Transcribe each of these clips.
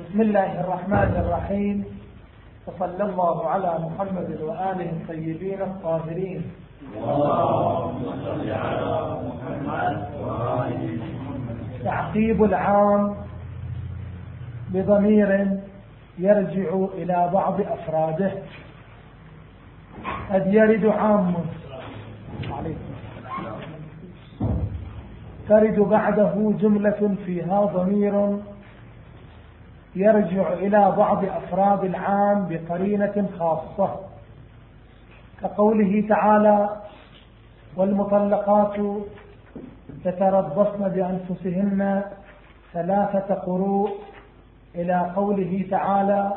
بسم الله الرحمن الرحيم. وصلى الله على محمد وآله الطيبين الطاهرين. اللهم صل على محمد وآله تعقيب العام بضمير يرجع إلى بعض أفراده. قد يرد عام. ترد بعده جملة فيها ضمير يرجع إلى بعض أفراد العام بقرينة خاصة. كقوله تعالى والمطلقات يتربصن بأنفسهن ثلاثة قروء إلى قوله تعالى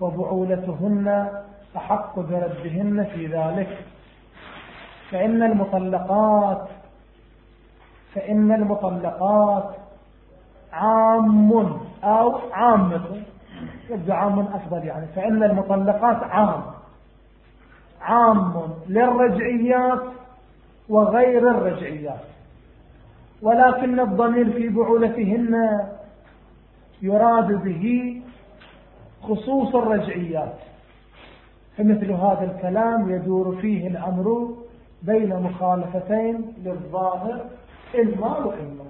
وبعولتهن أحق بردهن في ذلك. فإن المطلقات فإن المطلقات عام أو عامة يبدو عام أفضل يعني. فإن المطلقات عام. عام للرجعيات وغير الرجعيات. ولكن الضمير في بعولتهن يراد به خصوص الرجعيات. فمثل هذا الكلام يدور فيه الأمر بين مخالفتين للظاهر إما وإما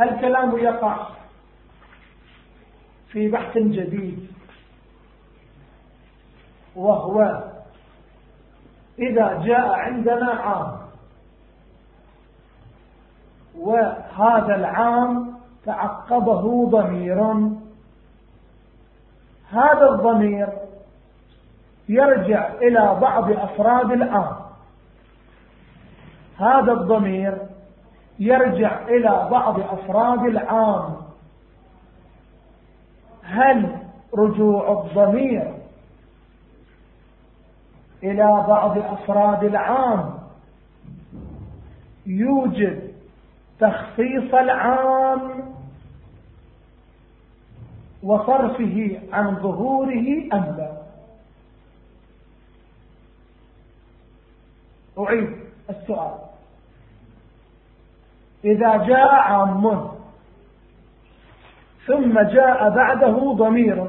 الكلام يقع في بحث جديد وهو إذا جاء عندنا عام وهذا العام تعقبه ضمير. هذا الضمير يرجع إلى بعض أفراد العام. هذا الضمير يرجع إلى بعض أفراد العام. هل رجوع الضمير إلى بعض أفراد العام يوجد تخصيص العام وصرفه عن ظهوره أم لا؟ أعيد السؤال. إذا جاء عام. ثم جاء بعده ضمير.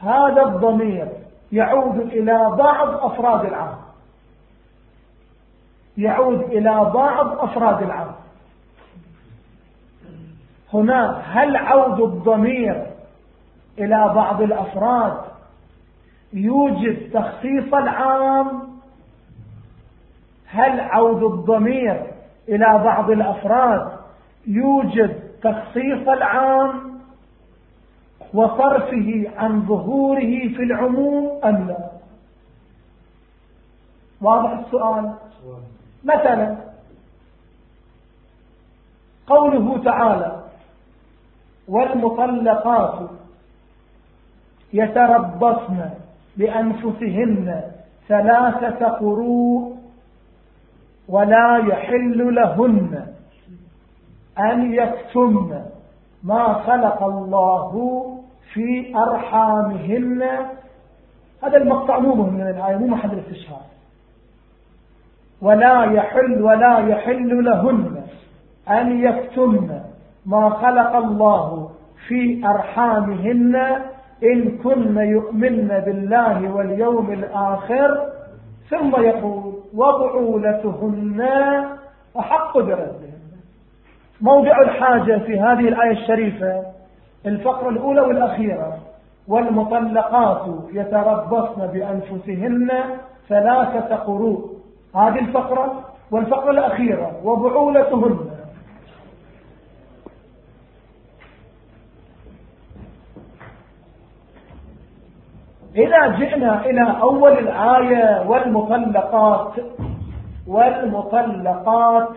هذا الضمير يعود إلى بعض أفراد العام. يعود إلى بعض أفراد العام. هنا هل عود الضمير إلى بعض الأفراد يوجد تخصيص العام؟ هل عود الضمير إلى بعض الأفراد يوجد تخصيص العام وصرفه عن ظهوره في العموم أم لا؟ واضح السؤال؟ مثلا قوله تعالى والمطلقات يتربصن بأنفسهن ثلاثة قروء ولا يحل لهن أن يكتمن ما خلق الله في أرحامهن. هذا المقطع مو من الآية مو محل الاستشهاد. ولا يحل ولا يحل لهن أن يكتمن ما خلق الله في أرحامهن إن كن يؤمن بالله واليوم الآخر. ثم يقول وبعولتهن أحق بردهن موضع الحاجة في هذه الآية الشريفة الفقرة الأولى والأخيرة والمطلقات يتربصن بأنفسهن ثلاثة قروء. هذه الفقرة والفقرة الأخيرة وبعولتهن. إذا جئنا إلى أول الآية والمطلقات والمطلقات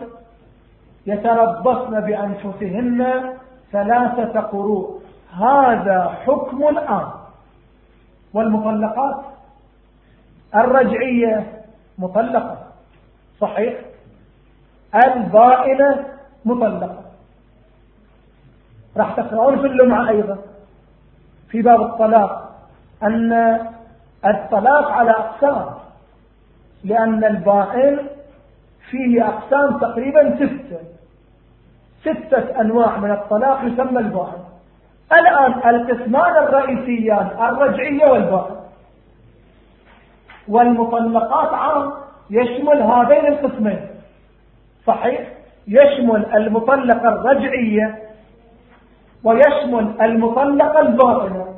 يتربصن بأنفسهن ثلاثة قروء. هذا حكم الآن. والمطلقات الرجعية مطلقة. صحيح؟ البائنة مطلقة. راح تقرأون في اللمعة أيضا في باب الطلاق. أن الطلاق على أقسام لأن البائن فيه أقسام تقريبا ستة. ستة أنواع من الطلاق يسمى البائن الآن القسمان الرئيسيان الرجعية والبائن والمطلقات عام يشمل هذين القسمين. صحيح؟ يشمل المطلقة الرجعية ويشمل المطلقة البائنة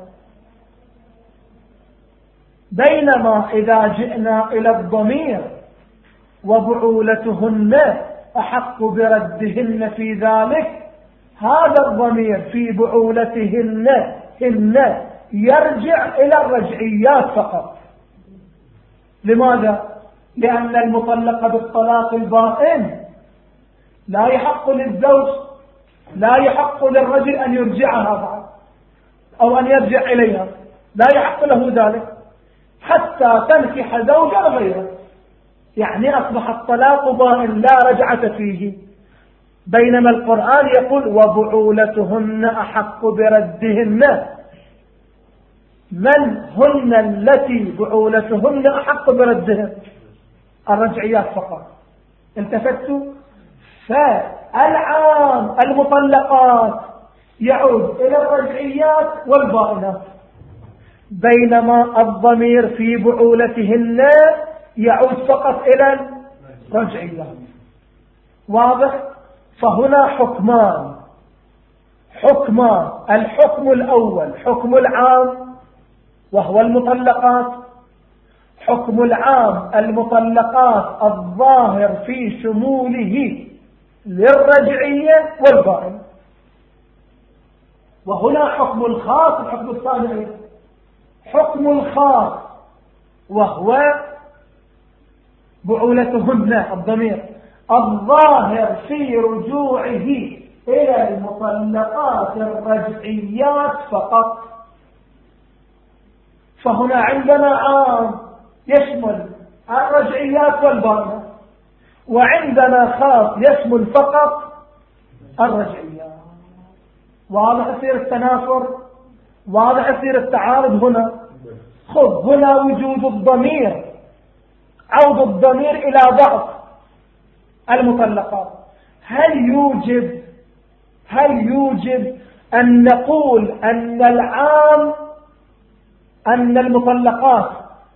بينما إذا جئنا إلى الضمير وبعولتهن أحق بردهن في ذلك هذا الضمير في بعولتهن هن يرجع إلى الرجعيات فقط لماذا؟ لأن المطلقة بالطلاق البائن لا يحق للزوج لا يحق للرجل أن يرجعها بعد أو أن يرجع إليها لا يحق له ذلك حتى تنكح زوجا غيره. يعني أصبح الطلاق بائن لا رجعة فيه. بينما القرآن يقول وبعولتهن أحق بردهن. من هن التي بعولتهن أحق بردهن؟ الرجعيات فقط. التفتوا فالعام المطلقات يعود إلى الرجعيات والبائنات. بينما الضمير في بعولتهن يعود فقط إلى الرجعيات واضح؟ فهنا حكمان. حكمان. الحكم الأول حكم العام وهو المطلقات. حكم العام المطلقات الظاهر في شموله للرجعية والبائن. وهنا حكم الخاص الحكم الثاني حكم الخاص وهو بعولتهن الضمير. الظاهر في رجوعه إلى المطلقات الرجعيات فقط. فهنا عندنا عام يشمل الرجعيات والبارنة وعندنا خاص يشمل فقط الرجعيات. واضح يصير التنافر؟ واضح يصير التعارض هنا. خذ هنا وجود الضمير. عود الضمير إلى بعض المطلقات. هل يوجب هل يوجب أن نقول أن العام أن المطلقات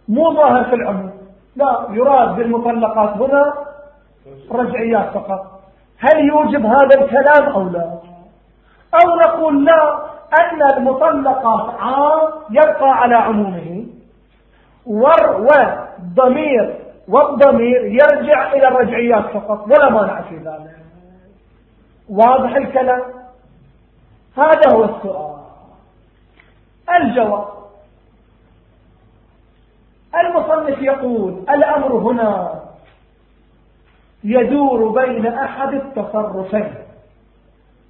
مو ظاهر في العموم؟ لا يراد بالمطلقات هنا رجعيات فقط. هل يوجب هذا الكلام أو لا؟ أو نقول لا أن المطلقات عام يبقى على عمومه. والضمير والضمير يرجع إلى الرجعيات فقط ولا مانع في ذلك. واضح الكلام؟ هذا هو السؤال. الجواب. المصنف يقول الأمر هنا يدور بين أحد التصرفين.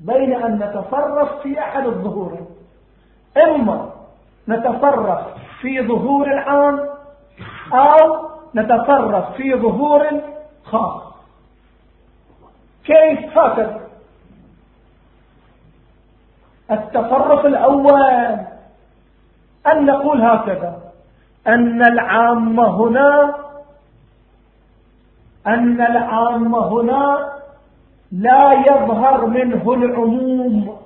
بين أن نتصرف في أحد الظهورين إما نتصرف في ظهور العام أو نتصرف في ظهور خاص. كيف هكذا؟ التصرف الأول أن نقول هكذا أن العام هنا أن العام هنا لا يظهر منه العموم.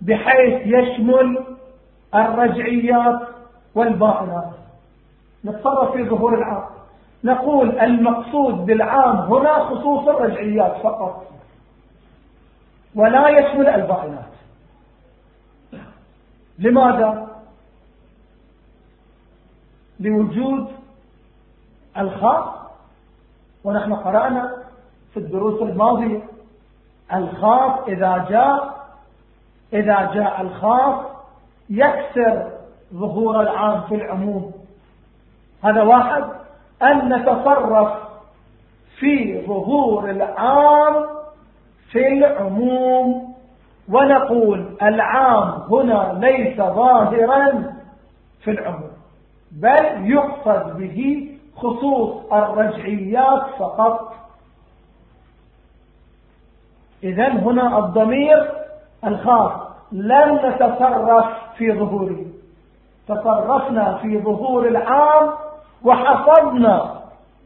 بحيث يشمل الرجعيات والباطنات. نتصرف في ظهور العام. نقول المقصود بالعام هنا خصوص الرجعيات فقط. ولا يشمل الباطنات. لماذا؟ لوجود الخاص ونحن قرأنا في الدروس الماضية. الخاص إذا جاء إذا جاء الخاص يكسر ظهور العام في العموم. هذا واحد. أن نتصرف في ظهور العام في العموم. ونقول العام هنا ليس ظاهرا في العموم بل يقصد به خصوص الرجعيات فقط. إذا هنا الضمير الخاص لم نتصرف في ظهوره. تصرفنا في ظهور العام وحفظنا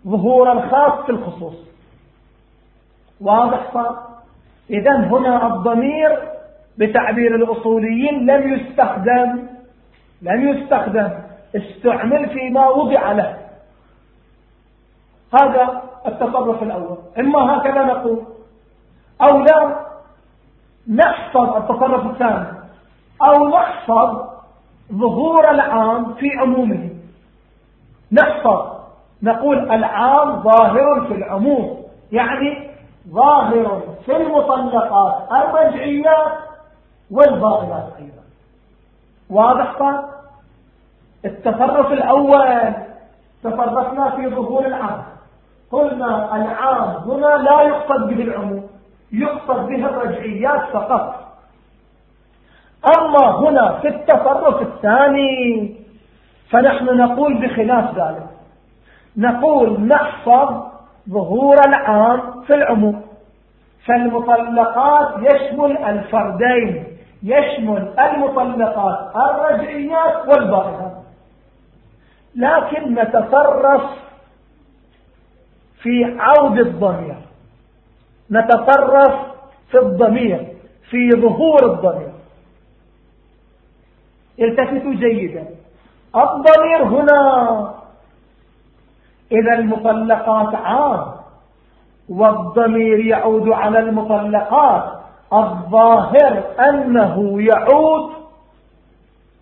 ظهور الخاص في الخصوص. واضح صار؟ إذا هنا الضمير بتعبير الأصوليين لم يستخدم لم يستخدم استعمل فيما وضع له. هذا التصرف الأول. إما هكذا نقول. أو لا نحفظ التصرف الثاني. أو نحفظ ظهور العام في عمومه. نحفظ. نقول العام ظاهر في العموم. يعني ظاهر في المطلقات الرجعيات والباطلات أيضا. واضح التصرف الأول تصرفنا في ظهور العام. قلنا العام هنا لا يقصد به العموم يقصد به الرجعيات فقط. أما هنا في التصرف الثاني فنحن نقول بخلاف ذلك. نقول نحفظ ظهور العام في العموم. فالمطلقات يشمل الفردين يشمل المطلقات الرجعيات والبائعات لكن نتصرف في عود الضمير. نتصرف في الضمير في ظهور الضمير. التفتوا جيدا. الضمير هنا. إذا المطلقات عام. والضمير يعود على المطلقات. الظاهر أنه يعود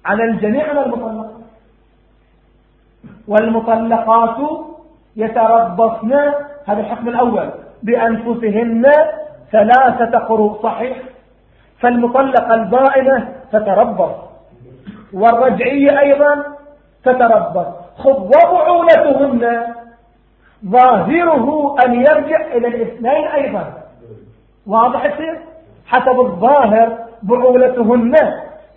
على الجميع من المطلقات. والمطلقات يتربصن هذا الحكم الأول بأنفسهن ثلاثة قروء صحيح فالمطلقة البائنة تتربص والرجعية أيضا تتربص. خذ وبعولتهن ظاهره أن يرجع إلى الاثنين أيضا. واضح يصير؟ حسب الظاهر بعولتهن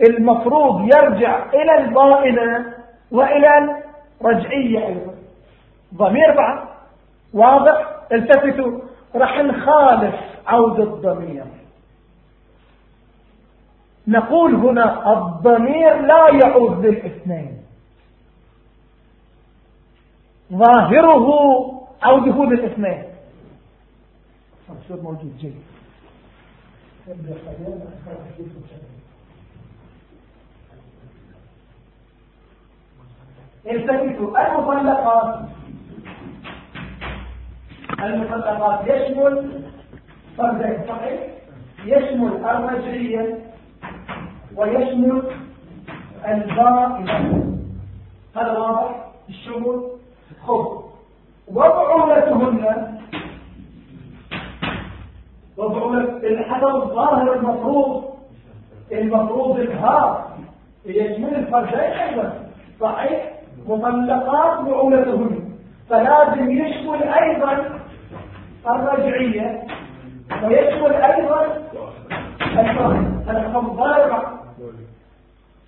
المفروض يرجع إلى البائنة وإلى الرجعية أيضا. ضمير بعض واضح؟ التفتوا. رح نخالف عود الضمير. نقول هنا الضمير لا يعود للاثنين. ظاهره عوده للاثنين. موجود جيد. التفتوا. المطلقات المطلقات يشمل فردين صحيح يشمل الرجعية ويشمل البائنة هذا واضح؟ الشمول خذ وبعولتهن وبعولة حسب الظاهر المفروض المفروض الهار يشمل الفرجين أيضا. صحيح؟ مطلقات بعولتهن. فلازم يشمل أيضا الرجعية ويشمل أيضا الفرد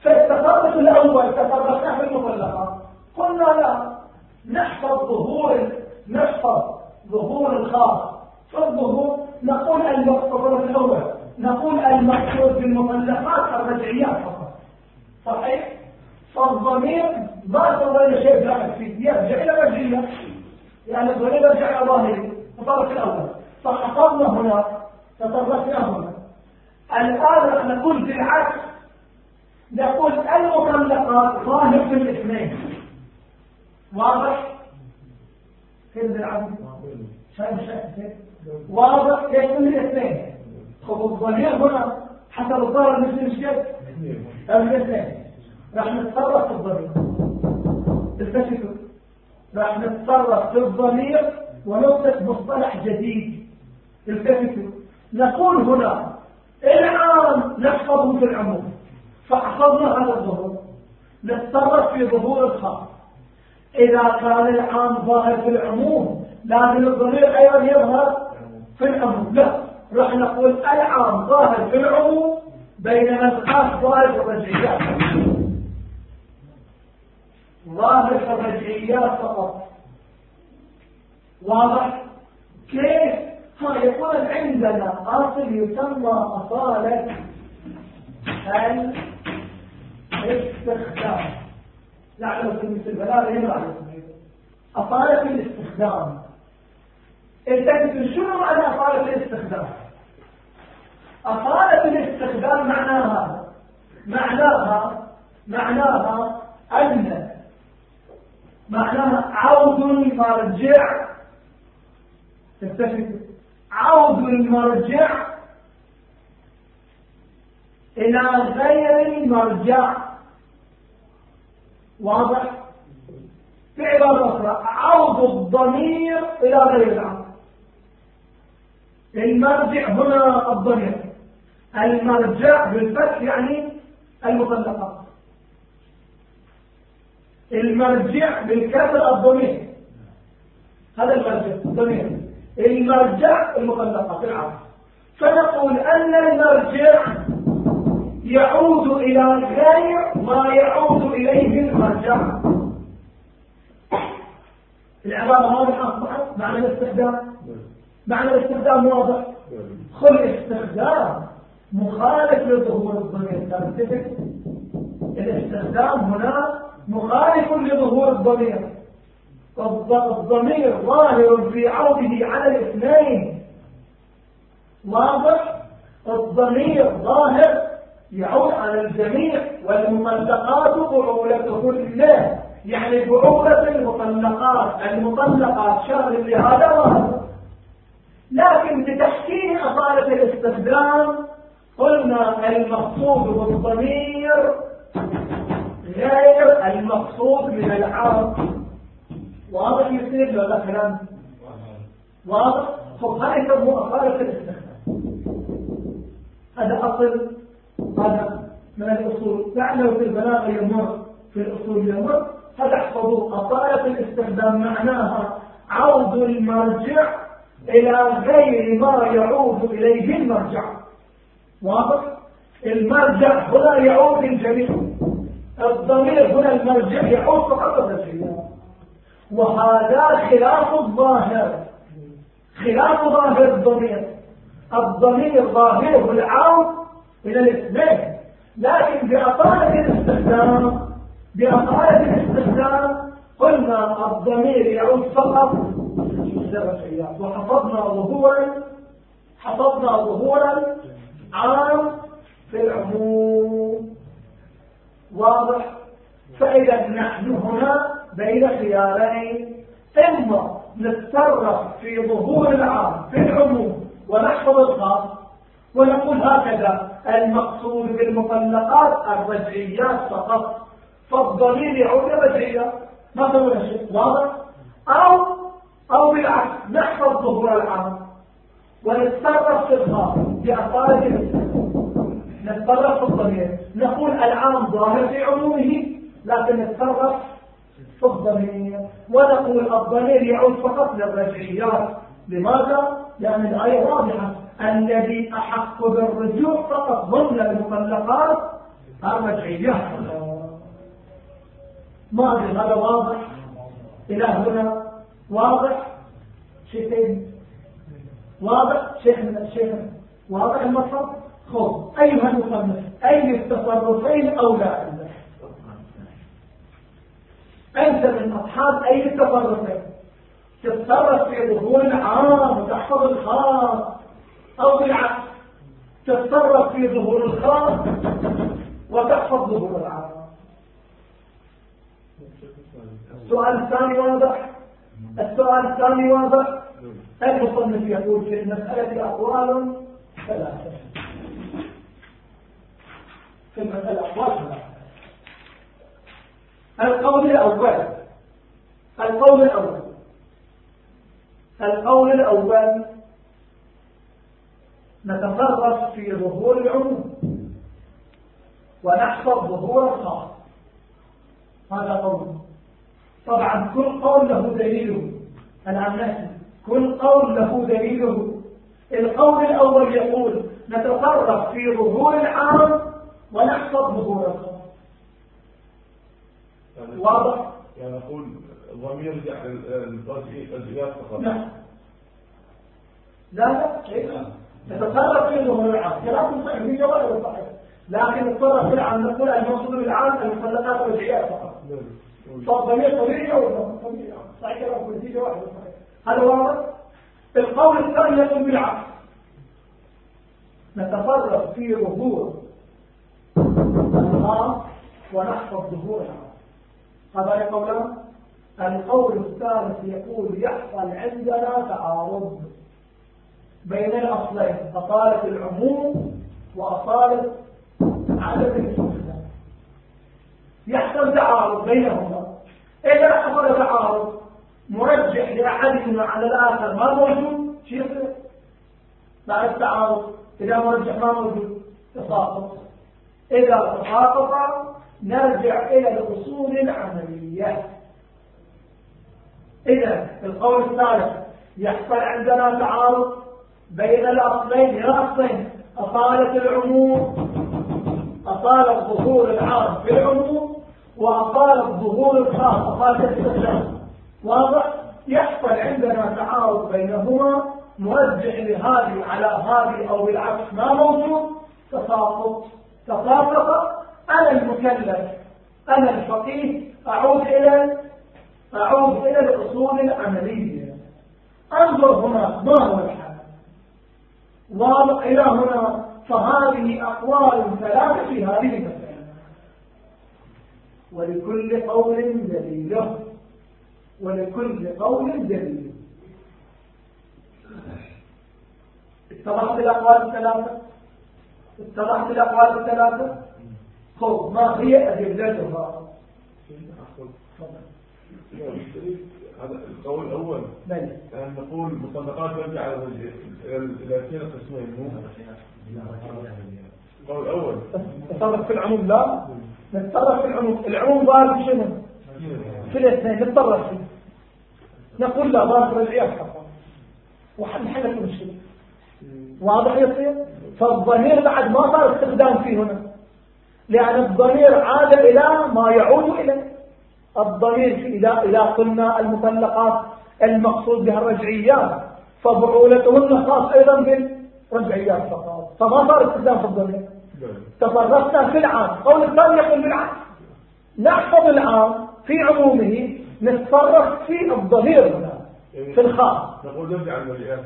فالتصرف الأول تصرفنا في المطلقات قلنا لا نحفظ ظهور نحفظ ظهور الخاص. فالظهور نقول المقصود الأول نقول المقصود بالمطلقات الرجعيات فقط. صحيح؟ فالضمير ما تظل شيء فيه يرجع إلى رجعية يعني الضمير يرجع إلى ظاهري الطرف الأول فحفظنا هنا تصرفنا هنا الآن نقول بالعكس نقول المطلقات ظاهر في الاثنين. واضح؟ كيف العبد شايف شايف واضح كيف الاثنين. خذ الضمير هنا حتى الظاهر مثل الشيء الاثنين. راح نتصرف في الضمير التفتوا راح نتصرف في الضمير ونطلق مصطلح جديد التفتوا نقول هنا العام نحفظه في العموم فاحفظنا هذا الظهور. نتصرف في ظهور الخاص. إذا كان العام ظاهر في العموم لازم الضمير أيضا يظهر في العموم. لا راح نقول العام ظاهر في العموم بينما الخاص ظاهر في الرجعيات. ظاهر في الرجعيات فقط. واضح؟ كيف؟ ها يقول عندنا أصل يسمى اصاله الاستخدام. لعله في مثل البلاغة يمنع أطالة الاستخدام. التكتل شنو معنى أصالة الاستخدام؟ أصالة الاستخدام معناها معناها معناها أن معناها عود المرجع تتفق عود المرجع إلى غير المرجع. واضح؟ في عبارة أخرى عود الضمير إلى غير العقل المرجع هنا الضمير. المرجع بالفتح يعني المطلقات المرجع بالكسر الضمير. هذا المرجع. الضمير المرجع المطلقات العقل فنقول أن المرجع يعود إلى غير ما يعود إليه المرجع. العبارة واضحة أصبحت معنى الاستخدام؟ معنى الاستخدام واضح؟ خل استخدام مخالف لظهور الضمير ترتبط الاستخدام هنا مخالف لظهور الضمير الضمير ظاهر في عوده على الاثنين. واضح؟ الضمير ظاهر يعود على الجميع والمطلقات بعولتهن يعني بعولة المطلقات المطلقات شهر لهذا وهذا لكن بتحسين أصالة الاستخدام قلنا المقصود بالضمير غير المقصود من العرض. واضح يصير ولا كلام؟ واضح. هذا يسموه أصالة الاستخدام هذا أصل هذا من الأصول. لعله في البلاغة يمر في الأصول يمر. فتحفظوا أصالة الاستخدام معناها عود المرجع إلى غير ما يعود إليه المرجع. واضح؟ المرجع هنا يعود الجميع. الضمير هنا المرجع يعود فقط الرجل وهذا خلاف الظاهر. خلاف ظاهر الضمير. الضمير ظاهره العود إلى الاثنين. لكن بأطالة الاستخدام بأطالة الاستخدام قلنا الضمير يعود فقط. وحفظنا ظهورا حفظنا ظهورا عام في العموم. واضح؟ فإذا نحن هنا بين خيارين. إما نتصرف في ظهور العام في العموم ونحفظ الخاص ونقول هكذا المقصود بالمطلقات الرجعيات فقط. فالضمير يعود الرجعيات ما تقول شيء؟ واضح؟ أو أو بالعكس نحفظ ظهور العام. ونتصرف في الخاص بأطالة نتصرف في الضمير. نقول العام ظاهر في عمومه لكن نتصرف في الضمير. ونقول الضمير يعود فقط للرجعيات. لماذا؟ لأن الآية واضحة. الذي أحق بالرجوع فقط ضمن المطلقات الرجعيات. ما أدري هذا واضح؟ إلى هنا واضح؟ شيخين. واضح؟ شيخ من الشيخ. واضح المطلب خذ أيها المصنف أي التصرفين أولى أنت من أصحاب أي التصرفين تتصرف في ظهور العام وتحفظ الخاص. أو بالعكس تتصرف في ظهور الخاص وتحفظ ظهور العام. السؤال الثاني واضح؟ السؤال الثاني واضح؟ المصنف يقول في المسألة أقوال ثلاثة. في المسألة أقوال ثلاثة. القول الأول. القول الأول. القول الأول. نتصرف في ظهور العموم. ونحفظ ظهور الخاص. هذا قول. طبعا كل قول له دليله. نأتي كل قول له دليله. القول الأول يقول نتصرف في ظهور العام ونحفظ ظهور الخاص. واضح؟ يعني نقول الضمير يرجع للجهات فقط. نعم. لا لا كيف؟ نتصرف في ظهور العام. صحيح في جواب صحيح؟ لكن نتصرف في العام نقول المقصود بالعام المخلقات والجهات فقط. فالضمير طبيعي ولا طبيعي. صحيح كلام كل واحد صحيح؟ هذا واضح؟ القول الثاني يقول بالعكس نتفرغ في ظهور الخاص ونحفظ ظهورها هذا قولان القول الثالث يقول يحصل عندنا تعارض بين الأصلين أصالة العموم وأصالة عدد الاستخدام يحصل تعارض بينهما. إذا حصل تعارض مرجح لأحدهما على الآخر ما موجود؟ شيء بعد التعارض إذا مرجح ما موجود؟ تساقط. إذا تساقط نرجع إلى الأصول العملية. إذا القول الثالث يحصل عندنا تعارض بين الأصلين يا أصلين. أصالة العموم أصالة ظهور العام في العموم وأصالة ظهور الخاص أصالة الاستخدام. واضح؟ يحصل عندنا تعارض بينهما مرجع لهذه على هذه أو بالعكس ما موجود. تساقط. تساقط. أنا المكلف أنا الفقيه أعود إلى أعود إلى الأصول العملية. انظر هنا ما هو الحال؟ واضح إلى هنا فهذه أقوال ثلاثة في هذه المسألة. ولكل قول دليله ولكل قول دليل. اتضحت الأقوال الثلاثة؟ اتضحت الأقوال الثلاثة؟ خذ ما هي أدلتها؟ هذا القول الأول. أن نقول مطلقات ترجع إلى اثنين قسمين مو؟ القول الأول. نتصرف في العموم لا؟ نتصرف في العموم. العموم ظاهر شنو؟ في الاثنين نتصرف فيه نقول لا ظاهر العياذ حقا وحل حل المشكلة. واضح يصير فالضمير بعد ما صار استخدام فيه هنا. لأن الضمير عاد إلى ما يعود إليه. الضمير إذا إذا قلنا المطلقات المقصود بها الرجعيات فبعولتهن خاص أيضا بالرجعيات فقط. فما صار استخدام في الضمير. تفرقنا في العام. قول الثاني يقول بالعام. نحفظ العام في عمومه نتصرف في الضمير هنا في الخاص. نقول نرجع المرئات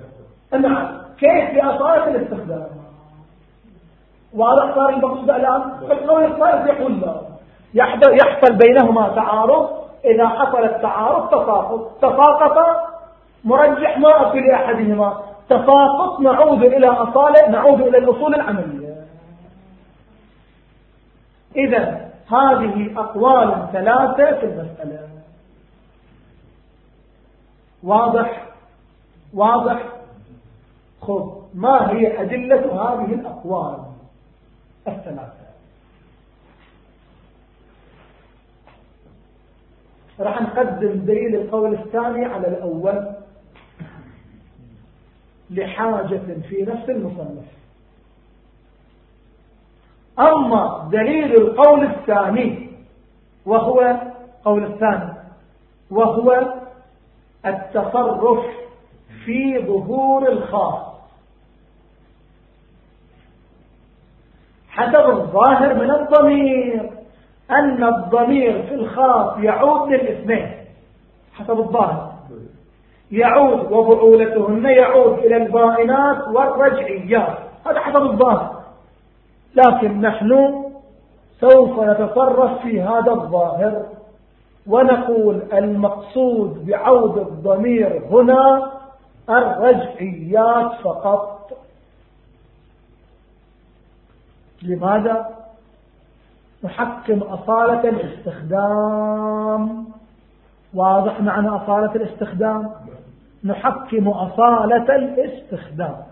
نعم. كيف؟ بأصالة الاستخدام. واضح صار المقصود الآن. القول الثالث يقول لا يحصل بينهما تعارض إذا حصل التعارض تساقط تساقط مرجح ما في لأحدهما. تساقط نعود إلى أصالة نعود إلى الأصول العملية. إذا هذه أقوال ثلاثة في المسألة. واضح؟ واضح؟ خذ ما هي أدلة هذه الأقوال؟ الثلاثة راح نقدم دليل القول الثاني على الأول لحاجة في نفس المصنف. أما دليل القول الثاني وهو قول الثاني وهو التصرف في ظهور الخاص. حسب الظاهر من الضمير أن الضمير في الخاص يعود للاثنين حسب الظاهر. يعود وبعولتهن يعود إلى البائنات والرجعيات هذا حسب الظاهر. لكن نحن سوف نتصرف في هذا الظاهر ونقول المقصود بعود الضمير هنا الرجعيات فقط. لماذا؟ نحكم أصالة الاستخدام. واضح معنى أصالة الاستخدام؟ نحكم أصالة الاستخدام.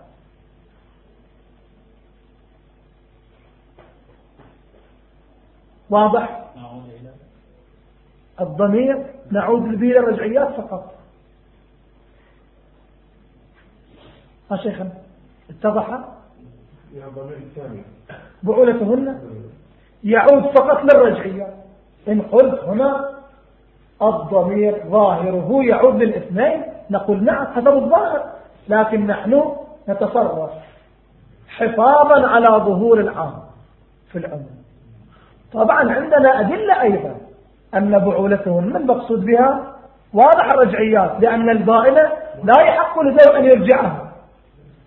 واضح؟ الضمير نعود لبيل الرجعيات فقط. ها شيخنا اتضح؟ بعولتهن يعود فقط للرجعية. إن قلت هنا الضمير ظاهره يعود للاثنين نقول نعم حسب الظاهر لكن نحن نتصرف حفاظا على ظهور العام في العموم. طبعا عندنا أدلة أيضا أن بعولتهن من المقصود بها واضح الرجعيات لأن البائنة لا يحق لزوج أن يرجعها.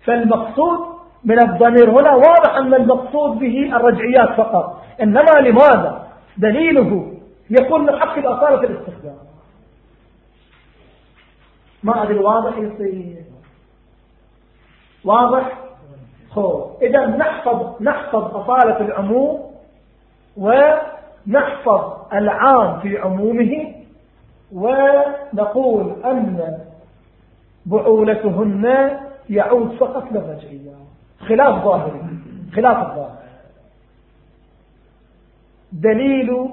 فالمقصود من الضمير هنا واضح أن المقصود به الرجعيات فقط. إنما لماذا؟ دليله يكون من حق الأصالة الاستخدام. ما أدري واضح يصير؟ واضح؟ هو إذا نحفظ نحفظ أصالة العموم ونحفظ العام في عمومه ونقول أن بعولتهن يعود فقط للرجعية خلاف ظاهري خلاف الظاهر. دليل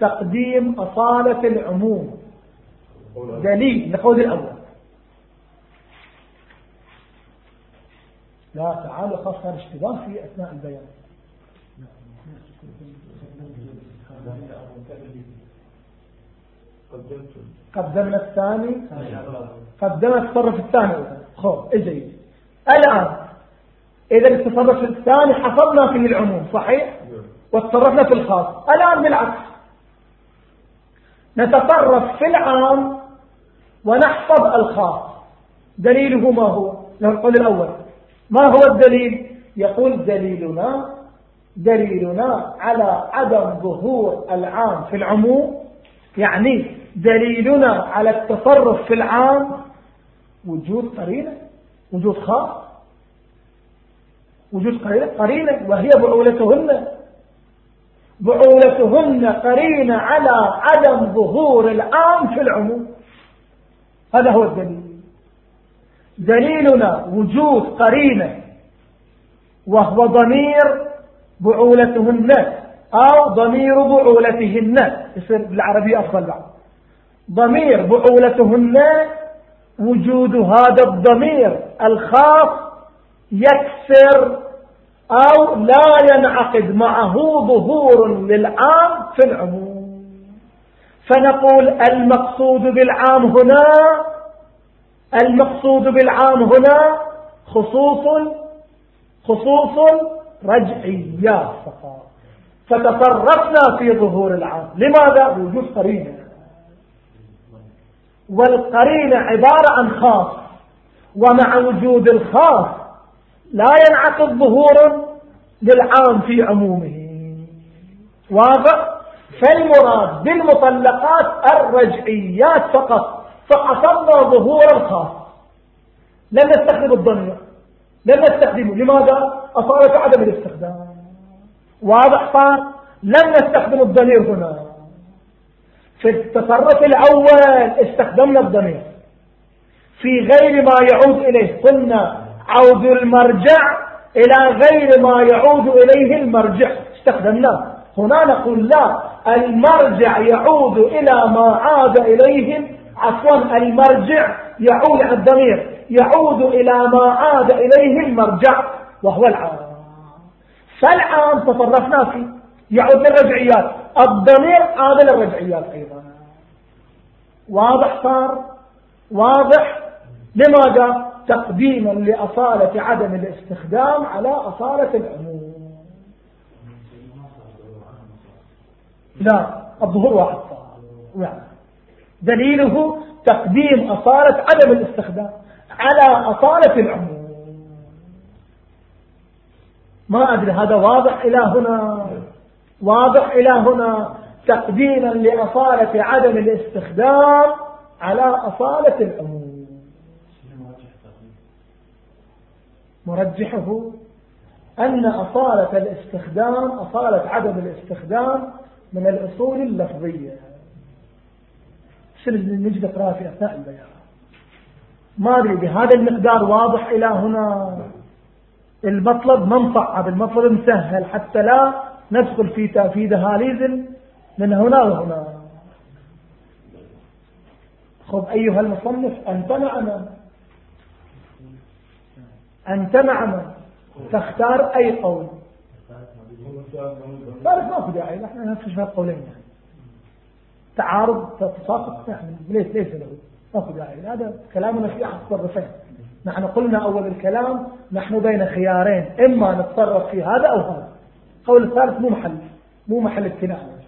تقديم أصالة العموم. دليل لقول الأول. لا تعالوا خاص هذا اشتباه في أثناء البيان. قدمنا الثاني. قدمنا التصرف الثاني. خب إجي. الآن إذا التصرف الثاني حفظنا فيه العموم صحيح؟ وتصرفنا في الخاص. الآن بالعكس. نتصرف في العام ونحفظ الخاص. دليله ما هو؟ نقول الأول. ما هو الدليل؟ يقول دليلنا دليلنا على عدم ظهور العام في العموم. يعني دليلنا على التصرف في العام وجود قرينة وجود خاص. وجود قرينة وهي بعولتهن. بعولتهن قرينة على عدم ظهور العام في العموم. هذا هو الدليل. دليلنا وجود قرينة وهو ضمير بعولتهن أو ضمير بعولتهن. يصير بالعربية أفضل بعد. ضمير بعولتهن وجود هذا الضمير الخاص يكسر أو لا ينعقد معه ظهور للعام في العموم. فنقول المقصود بالعام هنا المقصود بالعام هنا خصوص خصوص رجعيات فقط. فتصرفنا في ظهور العام. لماذا؟ وجود قرينة والقرينة عبارة عن خاص ومع وجود الخاص لا ينعقد ظهور للعام في عمومه. واضح؟ فالمراد بالمطلقات الرجعيات فقط فحصلنا ظهور الخاص. لم نستخدم الضمير. لم نستخدمه. لماذا؟ أصالة عدم الاستخدام. واضح صار؟ لم نستخدم الضمير هنا. في التصرف الأول استخدمنا الضمير. في غير ما يعود إليه قلنا عود المرجع إلى غير ما يعود إليه المرجع. استخدمناه. هنا نقول لا المرجع يعود إلى ما عاد إليه عفوا المرجع يعود على الضمير يعود إلى ما عاد إليه المرجع وهو العام. فالعام تصرفنا فيه يعود للرجعيات. الضمير عاد للرجعيات أيضا. واضح صار؟ واضح؟ لماذا؟ تقديما لأصالة عدم الاستخدام على أصالة العموم. لا الظهور واحد. يعني دليله تقديم أصالة عدم الاستخدام على أصالة العموم. ما أدري هذا واضح إلى هنا؟ واضح إلى هنا؟ تقديما لأصالة عدم الاستخدام على أصالة العموم. مرجحه أن أصالة الاستخدام أصالة عدم الاستخدام من الأصول اللفظية. سلز نجد اقرأ في أثناء البيان؟ ما أدري بهذا المقدار واضح إلى هنا. المطلب ما مصعب المطلب مسهل حتى لا ندخل في في دهاليز من هنا وهنا. خذ أيها المصنف أنت معنا أنت معنا تختار أي قول. ثالث ما في داعي نحن نفس القولين يعني تعارض تساقط نحن ليس ليس له. ما في داعي هذا كلامنا في أحد التصرفين نحن قلنا أول الكلام نحن بين خيارين إما نتصرف في هذا أو هذا. قول الثالث مو محل مو محل ابتلاء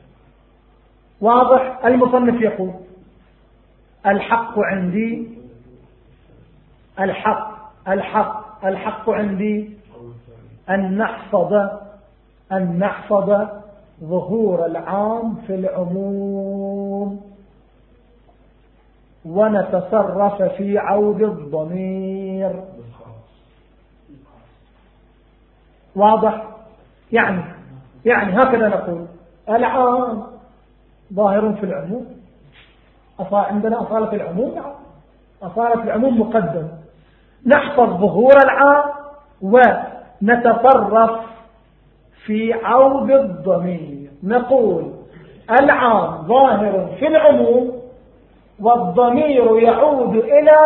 واضح؟ المصنف يقول الحق عندي الحق الحق الحق عندي أن نحفظ أن نحفظ ظهور العام في العموم. ونتصرف في عود الضمير. واضح؟ يعني يعني هكذا نقول. العام ظاهر في العموم. عندنا أصالة العموم؟ نعم. أصالة العموم مقدم نحفظ ظهور العام ونتصرف في عود الضمير. نقول العام ظاهر في العموم والضمير يعود إلى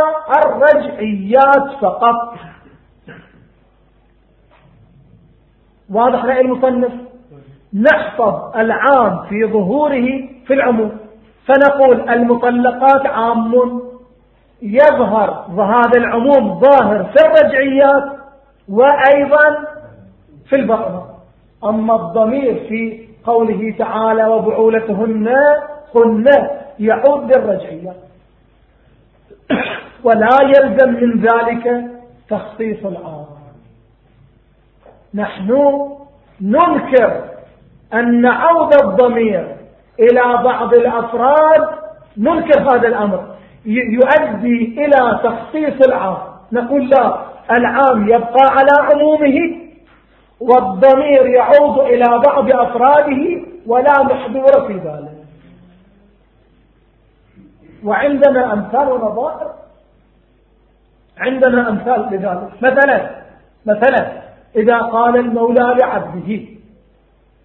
الرجعيات فقط. واضح رأي المصنف؟ نحفظ العام في ظهوره في العموم. فنقول المطلقات عام يظهر هذا العموم ظاهر في الرجعيات وأيضا في البقرة أما الضمير في قوله تعالى وبعولتهن هن يعود للرجعية. ولا يلزم من ذلك تخصيص العام. نحن ننكر أن عود الضمير إلى بعض الأفراد ننكر هذا الأمر. يؤدي إلى تخصيص العام. نقول لا العام يبقى على عمومه والضمير يعود إلى بعض أفراده ولا محذور في ذلك. وعندنا أمثال ونظائر. عندنا أمثال لذلك. مثلا مثلا إذا قال المولى لعبده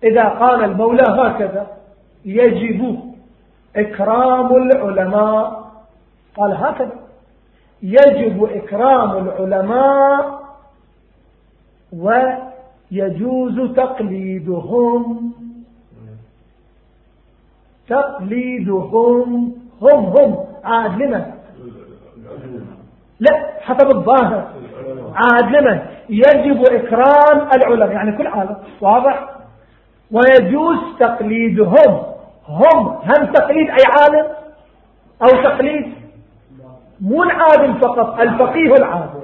إذا قال المولى هكذا يجب إكرام العلماء قال هكذا. يجب إكرام العلماء ويجوز تقليدهم. تقليدهم. هم هم. عاد لمن؟ لا حسب الظاهر. عاد لمن؟ يجب إكرام العلماء. يعني كل عالم. واضح؟ ويجوز تقليدهم. هم. هم تقليد أي عالم؟ أو تقليد مو العالم فقط الفقيه العادل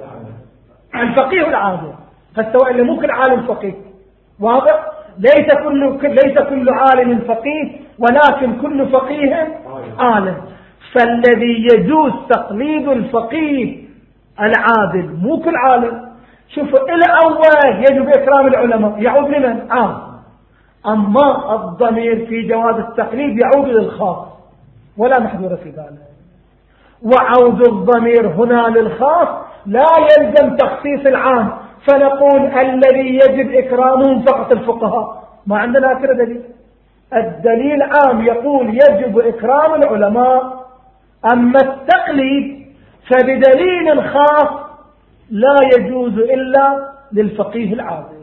الفقيه العادل فالسواء اللي مو كل عالم فقيه. واضح؟ ليس كل ليس كل عالم فقيه ولكن كل فقيه عالم. فالذي يجوز تقليد الفقيه العادل مو كل عالم. شوفوا الأول يجب إكرام العلماء. يعود لمن؟ عام. أما الضمير في جواز التقليد يعود للخاص. ولا محذور في ذلك. وعود الضمير هنا للخاص لا يلزم تخصيص العام. فنقول الذي يجب إكرامهم فقط الفقهاء. ما عندنا أكثر دليل. الدليل عام يقول يجب إكرام العلماء. أما التقليد فبدليل خاص لا يجوز إلا للفقيه العادل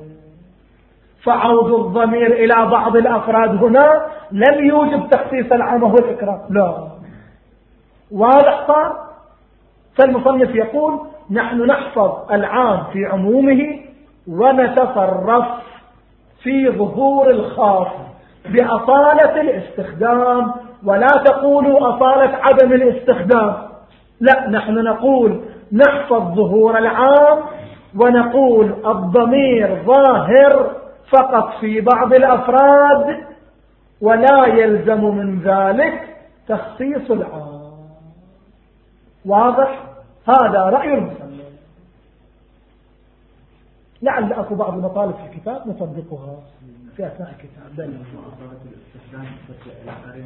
فعود الضمير إلى بعض الأفراد هنا لم يوجب تخصيص العام وهو الإكرام. لا. صار فالمصنف يقول نحن نحفظ العام في عمومه ونتصرف في ظهور الخاص بأصالة الاستخدام. ولا تقولوا أصالة عدم الاستخدام. لا نحن نقول نحفظ ظهور العام ونقول الضمير ظاهر فقط في بعض الأفراد ولا يلزم من ذلك تخصيص العام. واضح؟ هذا رأي المسلم لعل أكو بعض المطالب في الكتاب نطبقها في أثناء الكتاب. بل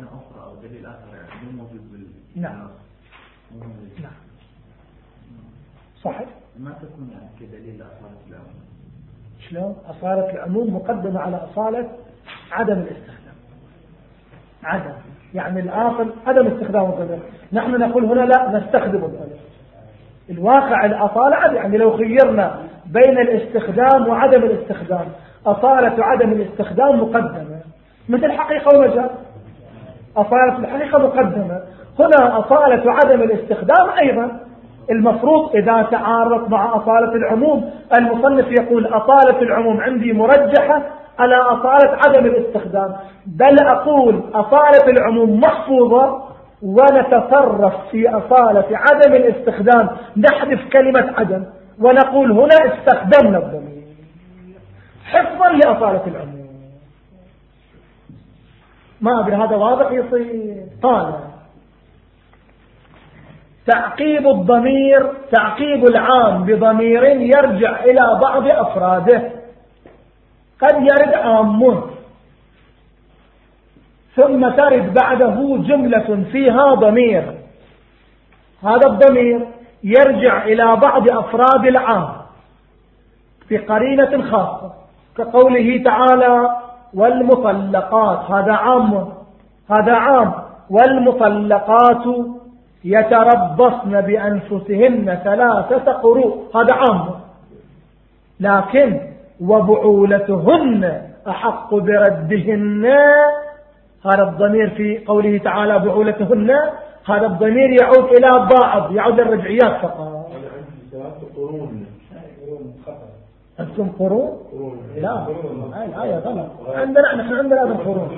أخرى أو دليل آخر يعني مو موجود نعم. نعم. صحيح. ما تكون يعني كدليل أصالة العموم؟ شلون؟ أصالة العموم مقدمة على أصالة عدم الاستخدام. عدم. يعني الآخر عدم استخدام الضمير نحن نقول هنا لا نستخدم الضمير الواقع الأصالة يعني لو خيرنا بين الاستخدام وعدم الاستخدام. أصالة عدم الاستخدام مقدمة. مثل حقيقة ومجال أصالة الحقيقة مقدمة. هنا أصالة عدم الاستخدام أيضا. المفروض إذا تعارضت مع أصالة العموم المصنف يقول أصالة العموم عندي مرجحة على أصالة عدم الاستخدام. بل أقول أصالة العموم محفوظة ونتصرف في أصالة عدم الاستخدام. نحذف كلمة عدم ونقول هنا استخدمنا الضمير. حفظا لأصالة العموم. ما أدري هذا واضح يصير. طالع. تعقيب الضمير تعقيب العام بضمير يرجع إلى بعض أفراده. قد يرد عام ثم ترد بعده جملة فيها ضمير. هذا الضمير يرجع إلى بعض أفراد العام بقرينة خاصة كقوله تعالى والمطلقات هذا عام هذا عام. والمطلقات يتربصن بأنفسهن ثلاثة قروء. هذا عام. لكن وبعولتهن أحق بردهن. هذا الضمير في قوله تعالى بعولتهن. هذا الضمير يعود إلى بعض يعود الرجعيات فقط. أنتم قرون؟ لا. الآية غلط عندنا نحن عندنا هذا القرون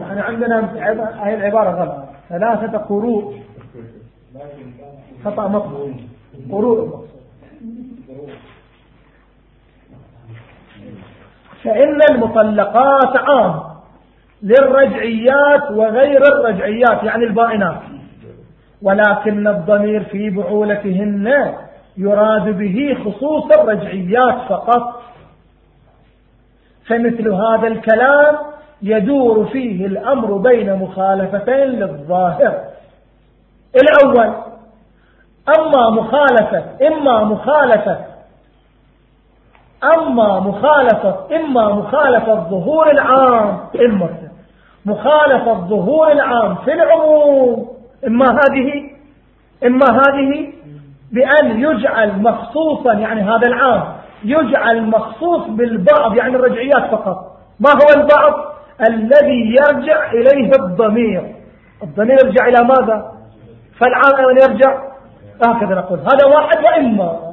نحن عندنا هاي العبارة غلط ثلاثة قروء خطأ مطلوب قروء فإن المطلقات عام للرجعيات وغير الرجعيات يعني البائنات. ولكن الضمير في بعولتهن يراد به خصوص الرجعيات فقط. فمثل هذا الكلام يدور فيه الأمر بين مخالفتين للظاهر. الأول أما مخالفة إما مخالفة أما مخالفة إما مخالفة الظهور العام إما مخالفة الظهور العام في العموم. إما هذه إما هذه بأن يجعل مخصوصا يعني هذا العام يجعل مخصوص بالبعض يعني الرجعيات فقط. ما هو البعض؟ الذي يرجع إليه الضمير. الضمير يرجع إلى ماذا؟ فالعام يرجع. هكذا نقول. هذا واحد وإما.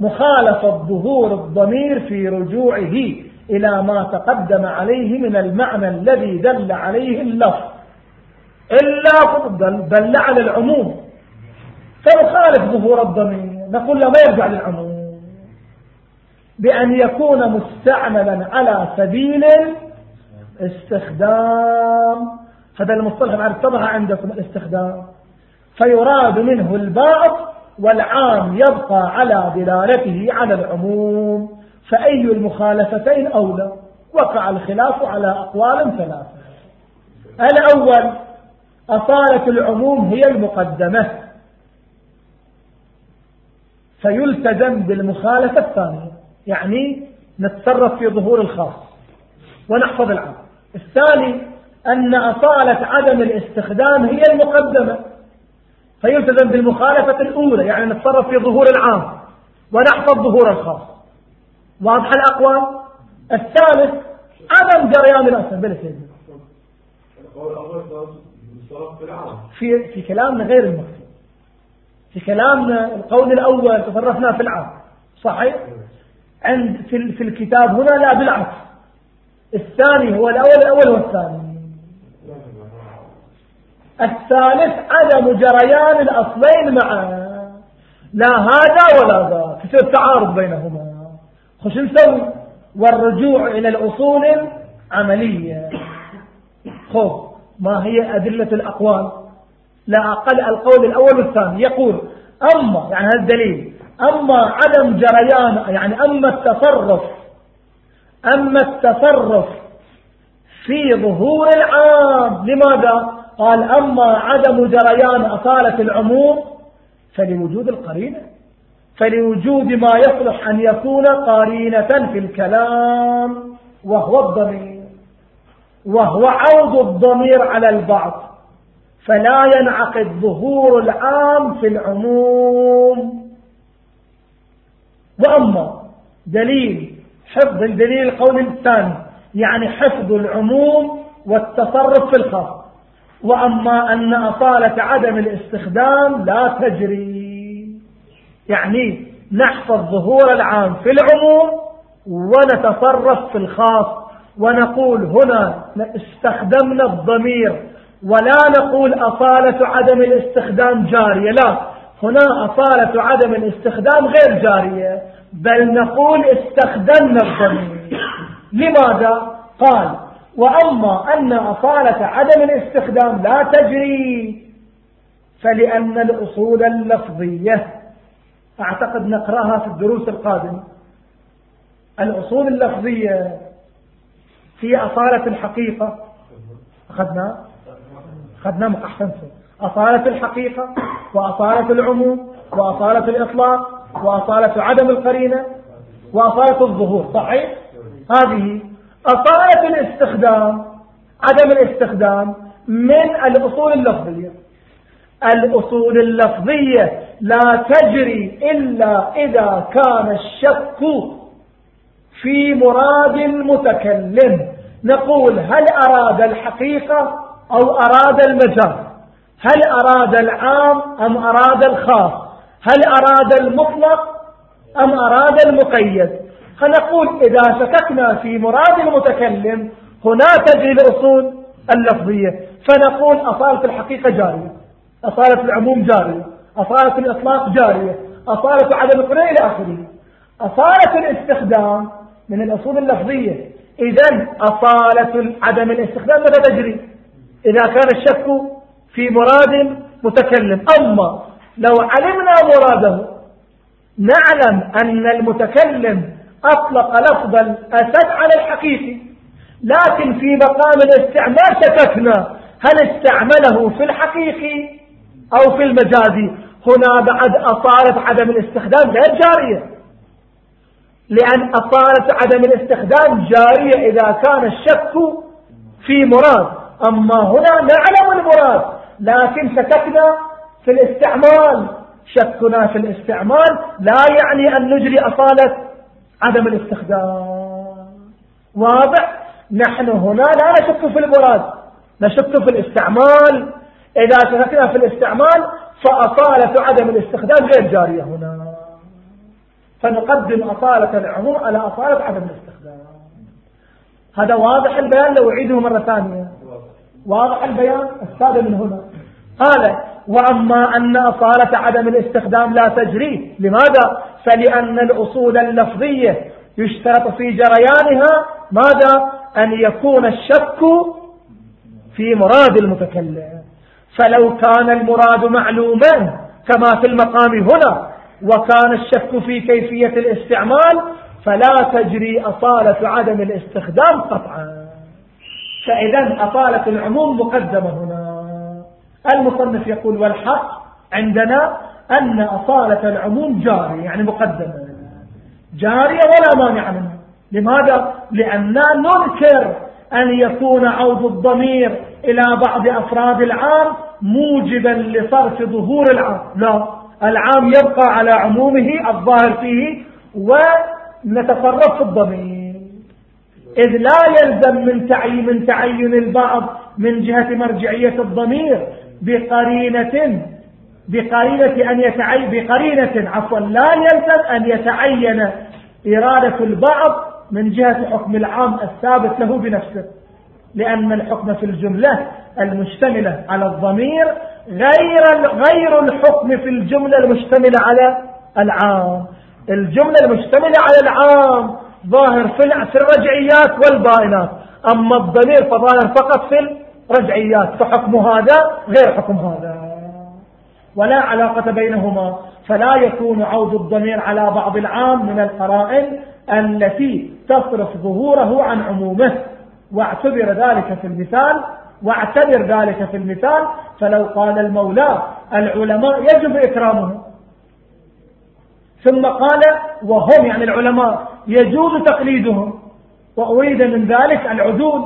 مخالفة ظهور الضمير في رجوعه إلى ما تقدم عليه من المعنى الذي دل عليه اللفظ. إلا دل على العموم. فيخالف ظهور الضمير. نقول له ما يرجع للعموم. بأن يكون مستعملا على سبيل استخدام هذا المصطلح اتضح عندكم الاستخدام. فيراد منه البعض والعام يبقى على دلالته على العموم فأي المخالفتين أولى؟ وقع الخلاف على أقوال ثلاثة. الأول أصالة العموم هي المقدمة. فيلتزم بالمخالفة الثانية يعني نتصرف في ظهور الخاص. ونحفظ العام. الثاني أن أصالة عدم الاستخدام هي المقدمة. فيلتزم بالمخالفة الأولى يعني نتصرف في ظهور العام ونحفظ ظهور الخاص. واضح الأقوال؟ الثالث عدم جريان الأصل بلا سيدنا في في كلامنا غير المقصود. في كلامنا القول الأول تصرفنا في العام. صحيح؟ عند في, في الكتاب هنا لا بالعكس. الثاني هو الأول الأول والثاني. الثالث عدم جريان الأصلين معا. لا هذا ولا ذا. تصير تعارض بينهما. خش نسوي؟ والرجوع إلى الأصول عملية خذ ما هي أدلة الأقوال؟ لا أقل القول الأول والثاني. يقول أما يعني هذا الدليل. أما عدم جريان يعني أما التصرف أما التصرف في ظهور العام. لماذا؟ قال أما عدم جريان أصالة العموم فلوجود القرينة فلوجود ما يصلح أن يكون قرينة في الكلام وهو الضمير وهو عوض الضمير على البعض فلا ينعقد ظهور العام في العموم. وأما دليل حفظ الدليل القول الثاني يعني حفظ العموم والتصرف في الخاص. وأما أن أصالة عدم الاستخدام لا تجري. يعني نحفظ ظهور العام في العموم ونتصرف في الخاص ونقول هنا استخدمنا الضمير ولا نقول أصالة عدم الاستخدام جارية. لا هنا أصالة عدم الاستخدام غير جارية بل نقول استخدمنا الضمير. لماذا؟ قال وأما أن أصالة عدم الاستخدام لا تجري فلأن الأصول اللفظية أعتقد نقرأها في الدروس القادمة. الأصول اللفظية هي أصالة الحقيقة أخذنا؟ أخذنا أحسنتم أصالة الحقيقة وأصالة العموم وأصالة الإطلاق وأصالة عدم القرينة وأصالة الظهور. صحيح؟ هذه أصالة الاستخدام عدم الاستخدام من الأصول اللفظية. الأصول اللفظية لا تجري إلا إذا كان الشك في مراد المتكلم. نقول هل أراد الحقيقة أو أراد المجاز؟ هل أراد العام أم أراد الخاص؟ هل أراد المطلق أم أراد المقيد؟ فنقول إذا شككنا في مراد المتكلم هنا تجري الأصول اللفظية. فنقول أصالة الحقيقة جارية أصالة العموم جارية أصالة الإطلاق جارية أصالة عدم القرية إلى آخره. أصالة الاستخدام من الأصول اللفظية. إذا أصالة عدم الاستخدام متى تجري؟ إذا كان الشك في مراد متكلم أما لو علمنا مراده نعلم أن المتكلم أطلق لفظ الأسد على الحقيقي لكن في مقام الاستعمال شككنا هل استعمله في الحقيقي أو في المجازي هنا بعد أصالة عدم الاستخدام غير جارية. لأن أصالة عدم الاستخدام جارية إذا كان الشك في مراد. أما هنا نعلم المراد. لكن شككنا في الاستعمال. شكنا في الاستعمال لا يعني أن نجري أصالة عدم الاستخدام. واضح. نحن هنا لا نشك في المراد نشك في الاستعمال. إذا شككنا في الاستعمال فأصالة عدم الاستخدام غير جارية هنا. فنقدم أصالة العموم على أصالة عدم الاستخدام. هذا واضح البيان لو أعيده مرة ثانية. واضح البيان؟ السادة من هنا. قال وأما أن أصالة عدم الاستخدام لا تجري. لماذا؟ فلأن الأصول اللفظية يشترط في جريانها ماذا؟ أن يكون الشك في مراد المتكلم. فلو كان المراد معلوما كما في المقام هنا وكان الشك في كيفية الاستعمال فلا تجري أصالة عدم الاستخدام قطعا. فإذا أصالة العموم مقدمة هنا. المصنف يقول والحق عندنا أن أصالة العموم جاري يعني مقدمة. جارية ولا مانع منها. لماذا؟ لأننا ننكر أن يكون عود الضمير إلى بعض أفراد العام موجبا لصرف ظهور العام. لا العام يبقى على عمومه الظاهر فيه ونتصرف في الضمير. إذ لا يلزم من تعيين من تعين البعض من جهة مرجعية الضمير بقرينة بقرينة أن يتعين بقرينة عفوا لا يلزم أن يتعين إرادة البعض من جهة حكم العام الثابت له بنفسه. لأن الحكم في الجملة المشتملة على الضمير غير غير الحكم في الجملة المشتملة على العام. الجملة المشتملة على العام ظاهر في الرجعيات والبائنات أما الضمير فظاهر فقط في الرجعيات. فحكم هذا غير حكم هذا. ولا علاقة بينهما فلا يكون عود الضمير على بعض العام من القرائن التي تصرف ظهوره عن عمومه. واعتبر ذلك في المثال واعتبر ذلك في المثال فلو قال المولى العلماء يجب إكرامهم ثم قال وهم يعني العلماء يجوز تقليدهم. وأريد من ذلك العدول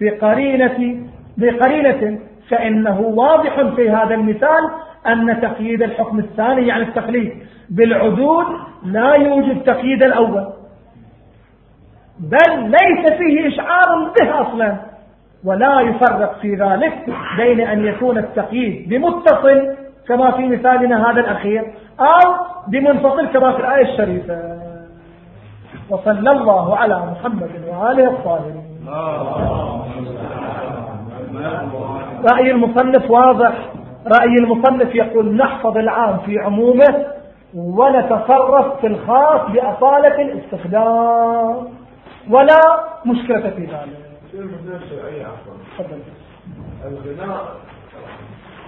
بقرينة بقرينة فإنه واضح في هذا المثال أن تقييد الحكم الثاني يعني التقليد. بالعدول لا يوجد تقييد الأول. بل ليس فيه إشعار به أصلا. ولا يفرق في ذلك بين أن يكون التقييد بمتصل كما في مثالنا هذا الأخير أو بمنفصل كما في الآية الشريفة. وصلى الله على محمد وآله الطاهرين. رأي المصنف واضح. رأي المصنف يقول نحفظ العام في عمومه ونتصرف في الخاص بأصالة الاستخدام. ولا مشكلة في ذلك. الغناء